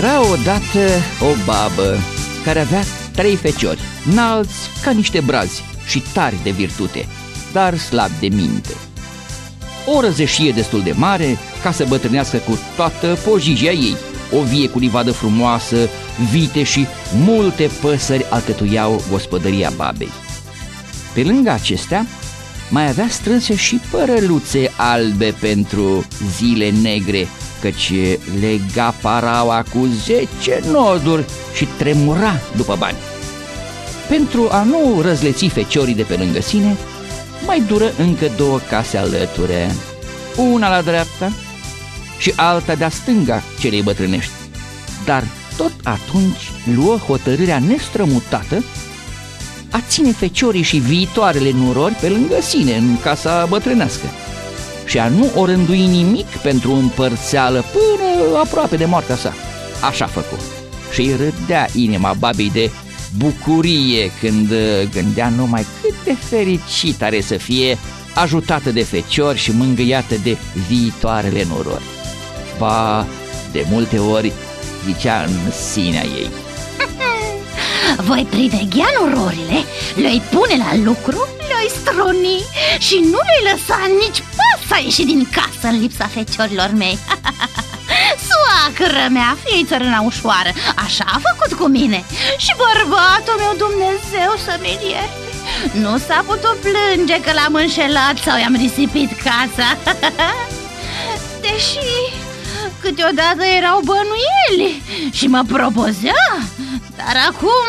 Ei, era odată o babă care avea trei feciori, înalți ca niște brazi și tari de virtute, dar slabi de minte. O răzeșie destul de mare ca să bătrânească cu toată pojijia ei. O vie cu livadă frumoasă, vite și multe păsări alcătuiau gospodăria babei. Pe lângă acestea, mai avea strânse și părăluțe albe pentru zile negre, căci lega paraua cu zece noduri și tremura după bani. Pentru a nu răzleți feciorii de pe lângă sine, mai dură încă două case alăture, una la dreapta și alta de-a stânga celei bătrânești. Dar tot atunci luă hotărârea nestrămutată a ține feciorii și viitoarele nurori pe lângă sine în casa bătrânească și a nu o rândui nimic pentru împărțeală până aproape de moartea sa. Așa făcu. Și îi râdea inima babei de bucurie când gândea numai cât de fericit are să fie ajutată de feciori și mângâiată de viitoarele norori. Ba, de multe ori zicea în sinea ei. Voi priveghea nororile, le-i pune la lucru, le-i stroni și nu le lăsa nici pas să ieși din casă în lipsa feciorilor mei. Soacră mea, fii țărâna ușoară, așa a făcut cu mine. Și bărbatul meu, Dumnezeu să-mi Nu s-a putut plânge că l-am înșelat sau i-am risipit casa. Deși câteodată erau bănuieli și mă propozea Dar acum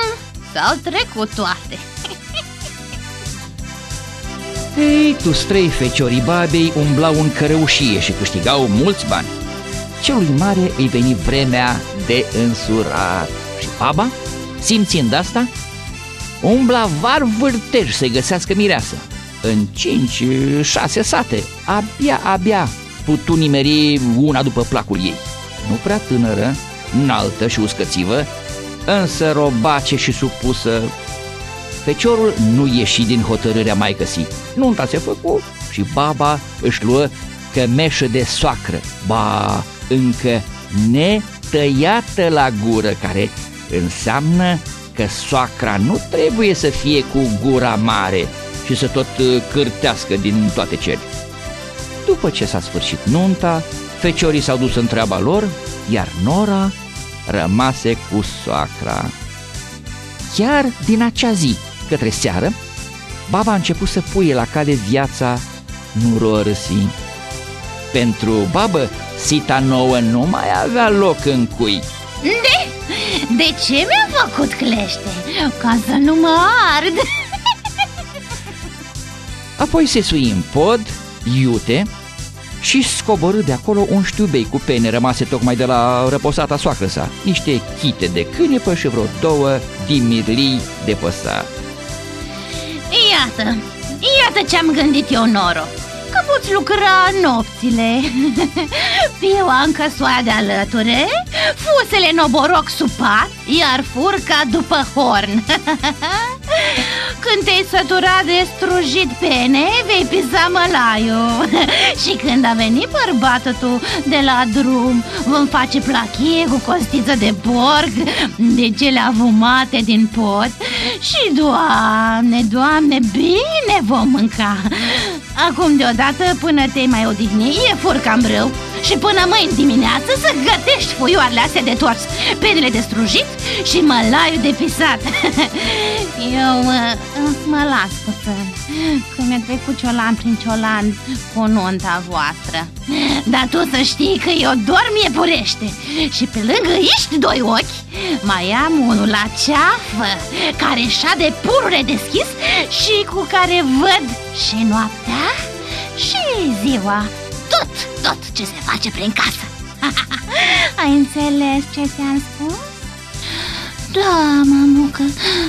s-au trecut toate Ei, tu trei feciorii babei umblau în cărăușie și câștigau mulți bani celui mare îi veni vremea de însurat. Și baba, simțind asta, umbla var vârtej să găsească mireasă. În cinci, șase sate, abia, abia putu nimeri una după placul ei. Nu prea tânără, înaltă și uscățivă, însă robace și supusă. Feciorul nu ieși din hotărârea mai găsi. Nunta se făcu și baba își luă cămeșă de soacră. Ba, încă netăiată la gură, care înseamnă că soacra nu trebuie să fie cu gura mare și să tot uh, cârtească din toate cele. După ce s-a sfârșit nunta, feciorii s-au dus în treaba lor, iar Nora rămase cu soacra. Chiar din acea zi, către seară, baba a început să puie la cale viața nurorăsii. Pentru babă, sita nouă nu mai avea loc în cui De? De ce mi-a făcut clește? Ca să nu mă ard Apoi se sui în pod, iute și scoborâ de acolo un știubei cu pene rămase tocmai de la răposata soacră sa, niște chite de cânepă și vreo două dimirlii de păsar. Iată, iată ce-am gândit eu, Noro. Că poți lucra nopțile. Eu am căsoaia de alăture Fusele noboroc supat Iar furca după horn. Când te-ai săturat de strujit pene Vei pisa mălaiul. Și când a venit bărbatul tu de la drum Vom face plachie cu costiță de porc De cele avumate din pot. Și, Doamne, Doamne, bine vom mânca. Acum deodată până te mai odihni E furca în brâu Și până mâine dimineață să gătești fuioarele astea de tors Penele de strujit și mălaiul de pisat. Eu mă, mă las puțin Că mi-a trecut ciolan prin ciolan cu nunta voastră. Dar tu să știi că eu dorm e purește Și pe lângă ești doi ochi Mai am unul la ceafă Care șade pururile deschis Și cu care văd și noaptea și ziua Tot, tot ce se face prin casă Ai înțeles ce ți-am spus? Da, mamucă,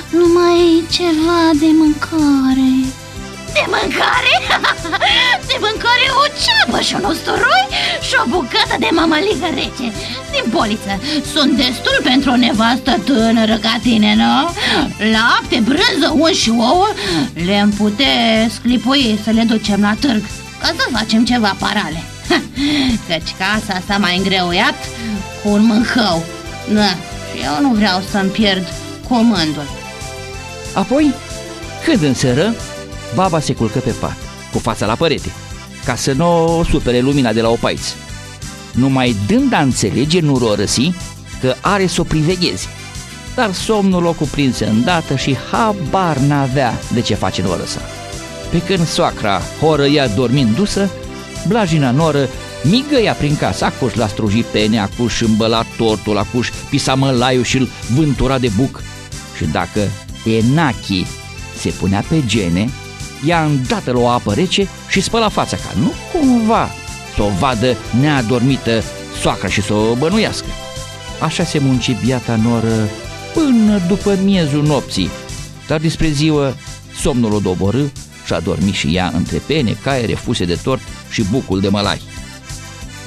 numai ceva de mâncare De mâncare? De mâncare o ceapă și un usturoi și o bucată de mămăligă rece Din poliță, sunt destul pentru o nevastă tânără ca tine, nu? Lapte, brânză, un și ouă le-am pute sclipui să le ducem la târg Ca să facem ceva parale Căci casa s-a mai îngreuiat un mâncău Da, și eu nu vreau să-mi pierd comandul Apoi, când în seară, baba se culcă pe pat, cu fața la părete, ca să nu o supere lumina de la opaiți. Numai dând a înțelege, nu o răsi, că are să o privegheze. Dar somnul o cuprinse îndată și habar n-avea de ce face noră sa. Pe când soacra horă ea dormind dusă, blajina noră migăia prin casă, acuș la struji pene, acuș îmbăla tortul, acuș pisa mălaiul și-l vântura de buc. Și dacă Enachi se punea pe gene, ea îndată la o apă rece și spăla fața ca nu cumva să o vadă neadormită soacra și să o bănuiască. Așa se munci biata noră până după miezul nopții, dar despre ziua somnul o doborâ și a dormit și ea între pene, caiere, fuse de tort și bucul de mălai.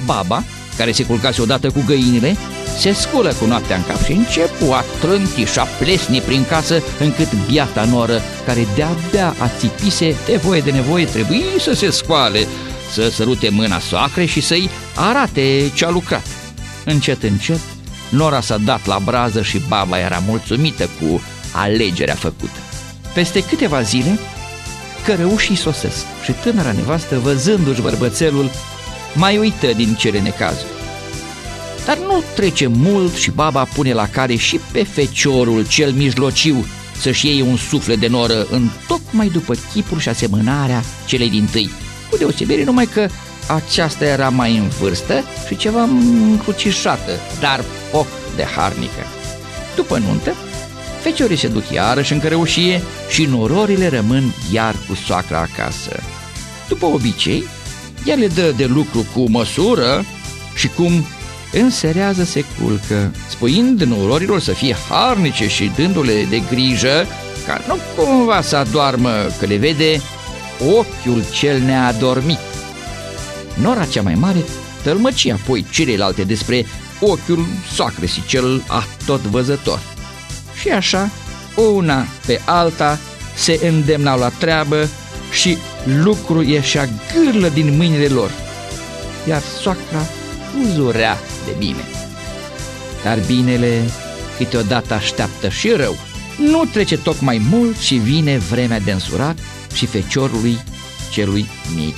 Baba, care se culcase odată cu găinile, se sculă cu noaptea în cap și începu a trânti și a plesni prin casă încât biata noră, care de-abia a țipise de voie de nevoie, trebuie să se scoale, să sărute mâna soacre și să-i arate ce a lucrat. Încet, încet, Nora s-a dat la brază și baba era mulțumită cu alegerea făcută. Peste câteva zile, cărăușii sosesc și tânăra nevastă, văzându-și bărbățelul, mai uită din cele necazuri. Dar nu trece mult și baba pune la care și pe feciorul cel mijlociu să-și iei un suflet de noră în tocmai după chipul și asemănarea celei din tâi, cu deosebire numai că aceasta era mai în vârstă și ceva încrucișată, dar foc de harnică. După nuntă, feciorii se duc iarăși în cărăușie și nororile rămân iar cu soacra acasă. După obicei, ea le dă de lucru cu măsură și cum înserează se culcă, spuind nororilor să fie harnice și dându-le de grijă ca nu cumva să adoarmă că le vede ochiul cel neadormit. Nora cea mai mare tălmăci apoi celelalte despre ochiul soacresii cel atot văzător. Și așa, una pe alta, se îndemnau la treabă și lucru ieșea gârlă din mâinile lor, iar soacra uzurea de bine. Dar binele câteodată așteaptă și rău. Nu trece tocmai mult și vine vremea de însurat și feciorului celui mic.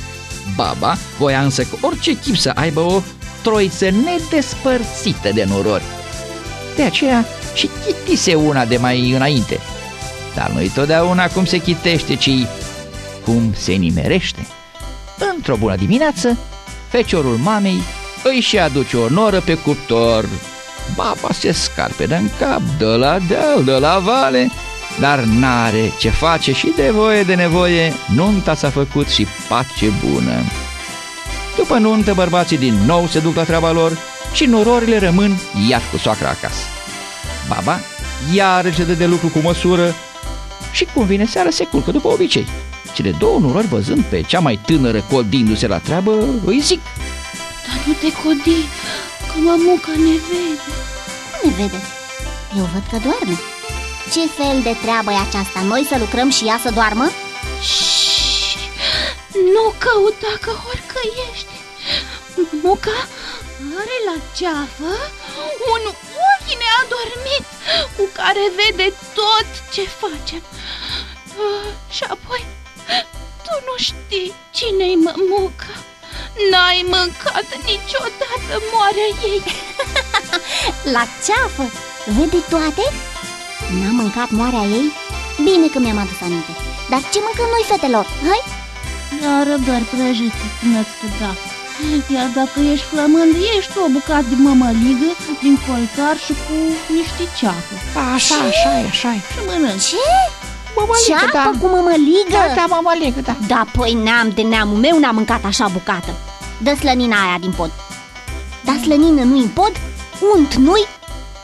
Baba voia însă că orice chip să aibă o troiță nedespărțită de norori. De aceea și chitise una de mai înainte. Dar nu-i totdeauna cum se chitește, ci cum se nimerește. Într-o bună dimineață, feciorul mamei își și aduce o noră pe cuptor. Baba se scarpe în cap, de la deal, de la vale, dar n-are ce face și de voie de nevoie, nunta s-a făcut și pace bună. După nuntă, bărbații din nou se duc la treaba lor și nororile rămân iar cu soacra acasă. Baba iarăși dă de lucru cu măsură și cum vine seara se culcă după obicei. Cele două norori văzând pe cea mai tânără codindu-se la treabă, îi zic Dar nu te codi, că mamuca ne vede Cum ne vede? Eu văd că doarme Ce fel de treabă e aceasta? Noi să lucrăm și ea să doarmă? Șșș, nu căuta că horcăiește Mamuca are la ceafă un ochi neadormit cu care vede tot ce facem Și apoi tu nu știi cine-i mămuca N-ai mâncat niciodată moarea ei La ceafă? Vede toate? N-am mâncat moarea ei? Bine că mi-am adus aminte Dar ce mâncăm noi, fetelor? Hai? Ia răbdări prăjite, spuneți tu dacă Iar dacă ești flămând, ești o bucată de mămăligă din colțar și cu niște ceapă Așa, așa e, așa e Și mănânci Ce? Mămăligă, Ceapă da. cu mămăligă? Da, da, mămăligă, da Da, păi neam de neamul meu n-am mâncat așa bucată Dă slănina aia din pod Da, slănină nu-i în pod? Unt nu-i?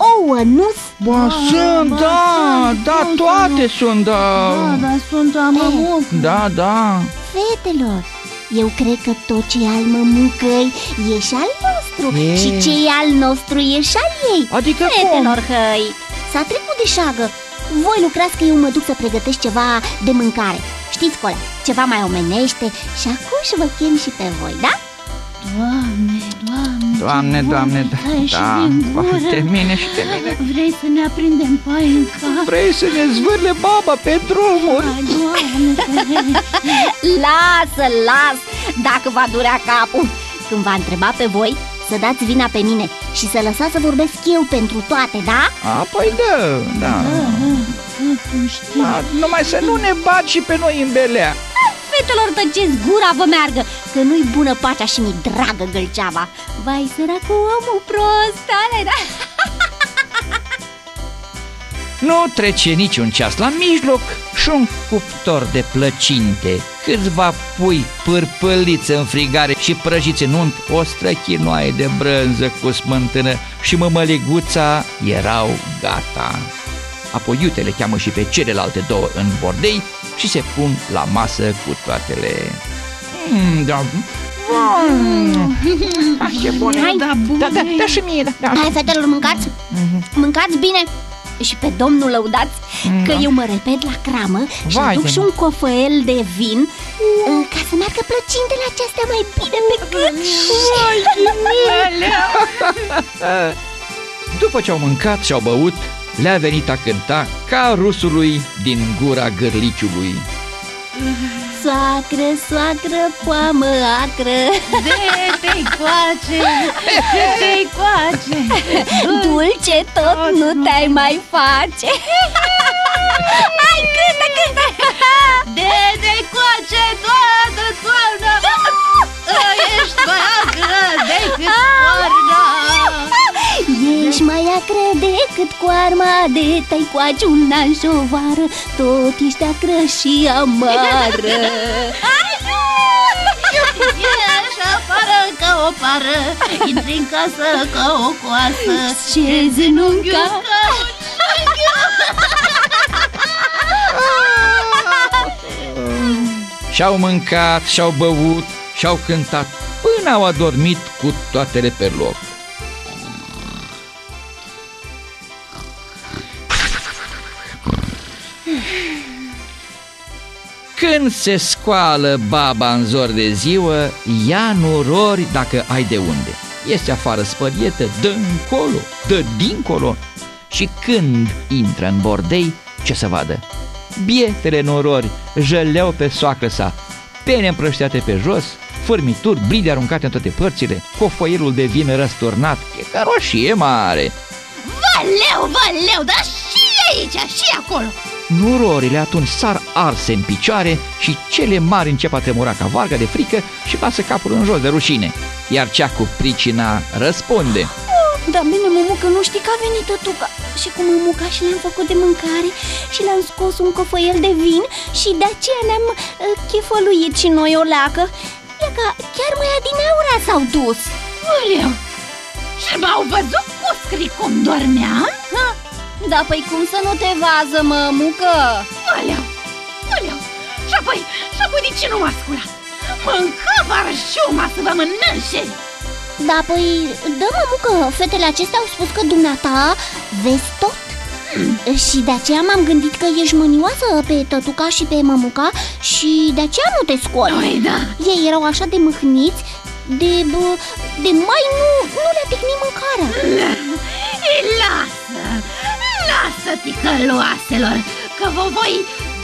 Ouă nu-s? Bă, sunt, ba, da, sunt, da, sunt, toate sunt, da Da, dar sunt a mămucă Da, da Fetelor, eu cred că tot ce e al mămucăi e și al nostru E. Și ce e al nostru e și al ei Adică cum? Fetelor, hăi, s-a trecut de șagă Voi lucrați că eu mă duc să pregătesc ceva de mâncare Știți, Colea, ceva mai omenește Și acum și vă chem și pe voi, da? Doamne, Doamne, Doamne, ce Doamne, bun da, tai și da, din vai gură. de mine și de mine. Vrei să ne aprindem pai în cap? Vrei să ne zvârle baba pe drumuri? Ai, Doamne, ferește. Lasă, las, dacă va durea capul Când va întreba pe voi, să dați vina pe mine Și să lăsați să vorbesc eu pentru toate, da? A, păi da, da. Cum știi? da numai să nu ne bagi și pe noi în belea. Fetelor, tăceți gura vă meargă Că nu-i bună pacea și mi dragă gălceava Vai, săracul omul prost, ale, da? Nu trece niciun ceas la mijloc și un cuptor de plăcinte, câțiva pui pârpăliți în frigare și prăjiți în unt, o străchinoaie de brânză cu smântână și mămăliguța erau gata. Apoi iute le cheamă și pe celelalte două în bordei și se pun la masă cu toatele. Mm, da. Mm. Ah, ce bune! Hai, da, bune. Da, da, da și mie, da, da. Hai, fetelor, mâncați Mâncați bine și pe domnul lăudați că eu mă repet la cramă și Vai aduc de și un cofăel de vin uh, ca să meargă plăcintele acestea mai bine pe gât. După ce au mâncat și au băut, le-a venit a cânta ca rusului din gura gârliciului. Soacră, soacră, poamă acră. De-te-i coace, de-te-i coace. Dulce tot nu te-ai mai face. Hai, cântă, cântă. De-te-i coace toată toamna. Ești mai acră decât toarna Ești mai acră decât coarma de tai coace un an și o vară. Tot ești acră și amară. Ești afară ca o pară. Intri în casă ca o coasă. Ce zenunca Și-au mâncat, și-au băut, și-au cântat până au adormit cu toatele pe loc. Când se scoală baba în zor de ziua, ia nurori dacă ai de unde. Este afară spărietă, dă încolo, dă dincolo. Și când intră în bordei, ce să vadă? Bietele norori jăleau pe soacră sa, pene împrășteate pe jos, fărmituri, bride aruncate în toate părțile, cofoierul de vin răsturnat, e ca roșie mare. Valeu, valeu, dar și aici, și acolo Nurorile atunci sar arse în picioare și cele mari încep a tremura ca varga de frică și lasă capul în jos de rușine. Iar cea cu pricina răspunde. Dar bine, mămucă, nu știi că a venit tătuca Și cu mămuca și le-am făcut de mâncare Și le-am scos un cofăiel de vin Și de aceea ne-am uh, chefăluit și noi o leacă E ca chiar mai adineaura s-au dus Valeu, și m-au văzut cu scrii cum dormeam? ha? Da, păi cum să nu te vază, mămucă? Valeu, valeu Și apoi, și apoi de ce nu m-a sculat? Mânca varșuma să vă mănânce. Da, păi, dă mămucă, fetele acestea au spus că dumneata vezi tot. Și de aceea m-am gândit că ești mânioasă pe tătuca și pe mămuca Și de aceea nu te scoli Păi da, Ei erau așa de mâhniți de, bă, de mai nu, nu le-a pihnit mâncarea Ei, lasă, lasă ticăloaselor Că vă voi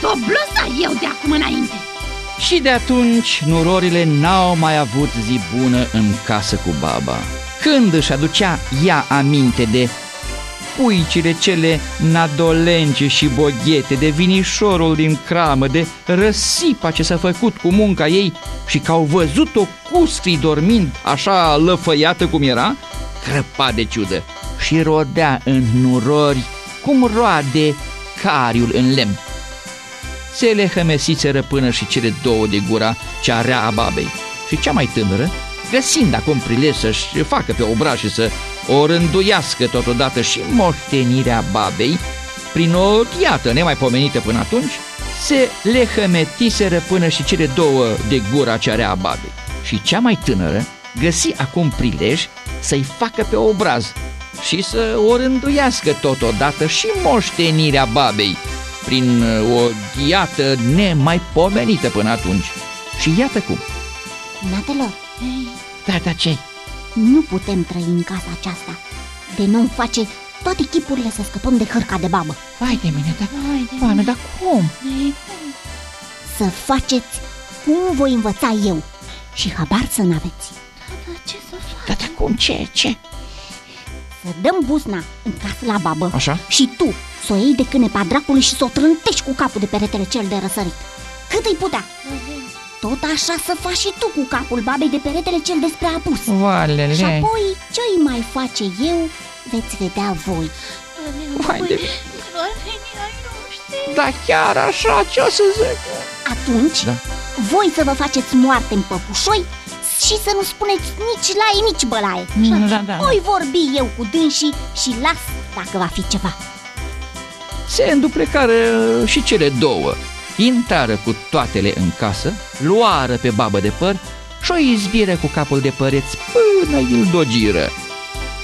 doblosa eu de acum înainte Și de atunci nurorile n-au mai avut zi bună în casă cu baba. Când își aducea ea aminte de puicile cele nadolence și boghete, de vinișorul din cramă, de răsipa ce s-a făcut cu munca ei și că au văzut-o custrii dormind așa lăfăiată cum era, crăpa de ciudă și rodea în nurori cum roade cariul în lemn se le hămesiseră până și cele două de gura cea rea a babei. Și cea mai tânără, găsind acum prilej să-și facă pe obraj și să o rânduiască totodată și moștenirea babei, prin o iată nemaipomenită până atunci, se le hămetiseră până și cele două de gura cea rea a babei. Și cea mai tânără găsi acum prilej să-i facă pe obraz și să o rânduiască totodată și moștenirea babei, prin uh, o ghiată nemaipomenită până atunci. Și iată cum. Natelor, Da, da, ce Nu putem trăi în casa aceasta De nu face toate chipurile să scăpăm de hărca de babă Vai de mine, da, Vai de Oana, dar cum? Să faceți cum voi învăța eu Și habar să n-aveți Dar ce să fac? Da, da, cum, ce, ce? Să dăm buzna în casă la babă Așa? Și tu să o iei de cânepa dracului și să o trântești cu capul de peretele cel de răsărit Cât îi putea Tot așa să faci și tu cu capul babei de peretele cel despre apus Valele Și apoi ce îi mai face eu veți vedea voi Vai de mine. Oamenii ai noștri Da, chiar așa, ce o să zic? Atunci, Da. voi să vă faceți moarte în păpușoi și să nu spuneți nici laie, nici bălaie. Da, da, da. Voi vorbi eu cu dânsii și las dacă va fi ceva. Se înduplecară și cele două. Intrară cu toatele în casă Luară pe babă de păr Și o izbiră cu capul de păreț Până îl dogiră.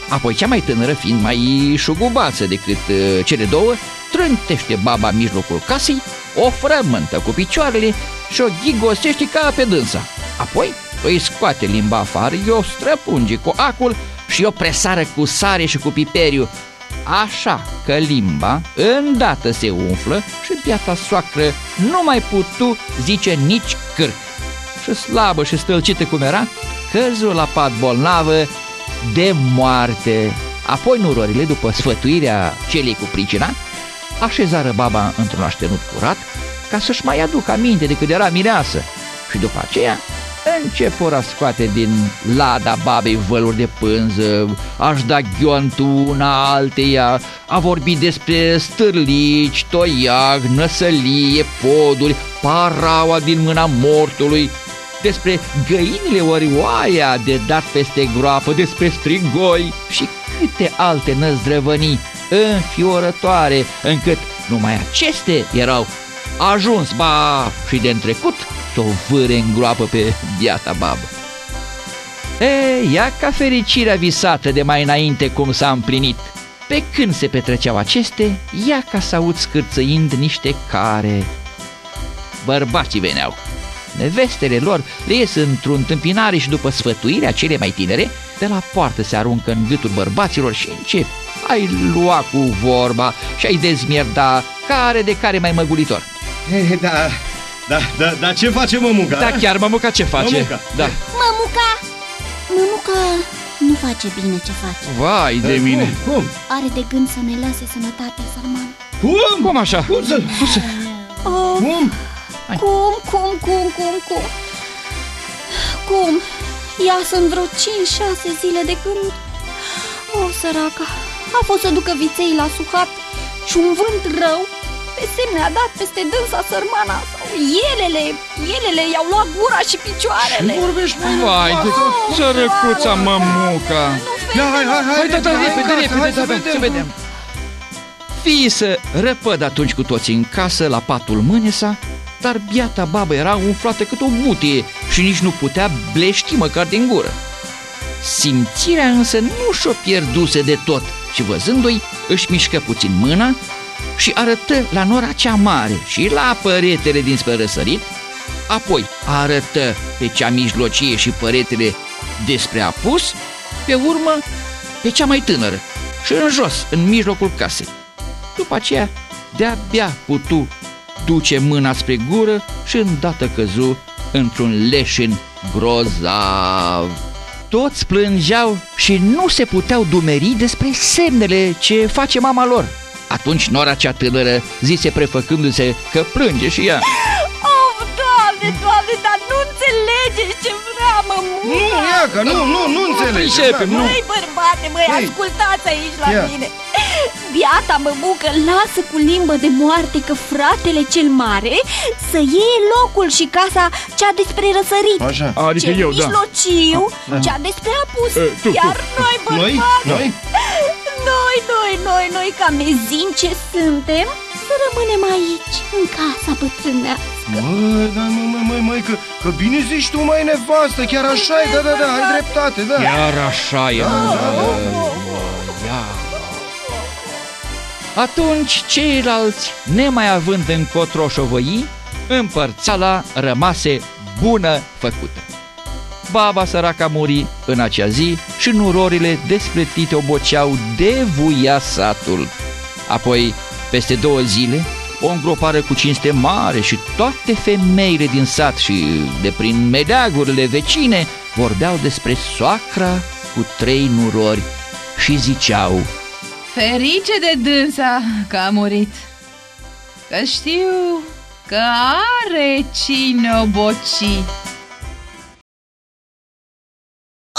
Apoi cea mai tânără, fiind mai șugubață decât uh, cele două Trântește baba în mijlocul casei O frământă cu picioarele Și o ghigosește ca pe dânsa. Apoi îi scoate limba afară I-o străpunge cu acul Și o presară cu sare și cu piperiu Așa că limba îndată se umflă și biata soacră nu mai putu zice nici cârc. Și slabă și stălcită cum era, căzu la pat bolnavă de moarte. Apoi nurorile, după sfătuirea celei cu pricina, așezară baba într-un aștenut curat ca să-și mai aducă aminte de cât era mireasă. Și după aceea începură a scoate din lada babei văluri de pânză, aș da ghiontul una alteia, a vorbit despre stârlici, toiag, năsălie, poduri, paraua din mâna mortului, despre găinile orioaia de dat peste groapă, despre strigoi și câte alte năzdrăvănii înfiorătoare, încât numai aceste erau ajuns, ba, și de întrecut, să o vâre în groapă pe biata babă. E, ia ca fericirea visată de mai înainte cum s-a împlinit. Pe când se petreceau aceste, ia ca să aud scârțăind niște care. Bărbații veneau. Nevestele lor le ies într-o întâmpinare și după sfătuirea cele mai tinere, de la poartă se aruncă în gâtul bărbaților și încep. Ai lua cu vorba și ai dezmierda care de care mai măgulitor. Eh, Da, da, da, da, ce face mămuca? Da, chiar mămuca ce face? Mămuca. Da. Mămuca! Mămuca nu face bine ce face Vai de Eh, mine. Cum? Cum? Are de gând să ne lase sănătate sărman Cum? Cum așa? Cum să... oh, Cum? Cum, cum, cum, cum, cum Cum? Ea sunt vreo 5-6 zile de când O, săraca A fost să ducă viței la suhat Și un vânt rău Pe semne a dat peste dânsa sărmana Sau elele, elele i-au luat gura și picioarele Vorbești, mă? Vai de sărăcuța mămuca. Ia, hai, hai, hai, Hai, da, da, hai, repede, hai, repede, hai da, să da, vedem. să vedem. Fii să răpăd atunci cu toții în casă, la patul mânesa, dar biata babă era umflată cât o butie și nici nu putea blești măcar din gură. Simțirea însă nu și-o pierduse de tot și văzându-i își mișcă puțin mâna și arătă la nora cea mare și la păretele din răsărit, apoi arătă pe cea mijlocie și păretele despre apus, pe urmă pe cea mai tânără și în jos, în mijlocul casei. După aceea, de-abia putu duce mâna spre gură și îndată căzu într-un leșin grozav. Toți plângeau și nu se puteau dumeri despre semnele ce face mama lor. Atunci nora cea tânără zise prefăcându-se că plânge și ea. Oh, doamne, doamne, dar nu înțelegeți ce vrea mămuca Nu, ia, că nu, nu, nu înțelegi. Pricepem, da, nu. Măi, bărbate, măi, Ei. ascultați aici la Ia. mine Biata mămucă lasă cu limbă de moarte că fratele cel mare să iei locul și casa cea despre răsărit Așa. Adică Cel eu, da. mijlociu, Da. cea despre apus E, tu, tu. Iar noi, Noi? bărbate, Noi? noi, noi, noi, noi, ca mezin ce suntem Să rămânem aici, în casa bătrânească Mă, da, mă, mă, mă, mă, că, că bine zici tu, mai nevastă, chiar așa e, da, da, da, ai dreptate, da. Chiar așa e. Da, da, da. Ia. Atunci ceilalți, nemai având încotro șovăi, împărțala rămase bună făcută. Baba săraca muri în acea zi și nurorile despletite oboceau de vuia satul. Apoi, peste două zile, o îngropară cu cinste mare și toate femeile din sat și de prin medeagurile vecine vorbeau despre soacra cu trei nurori și ziceau Ferice de dânsa că a murit, că știu că are cine o boci.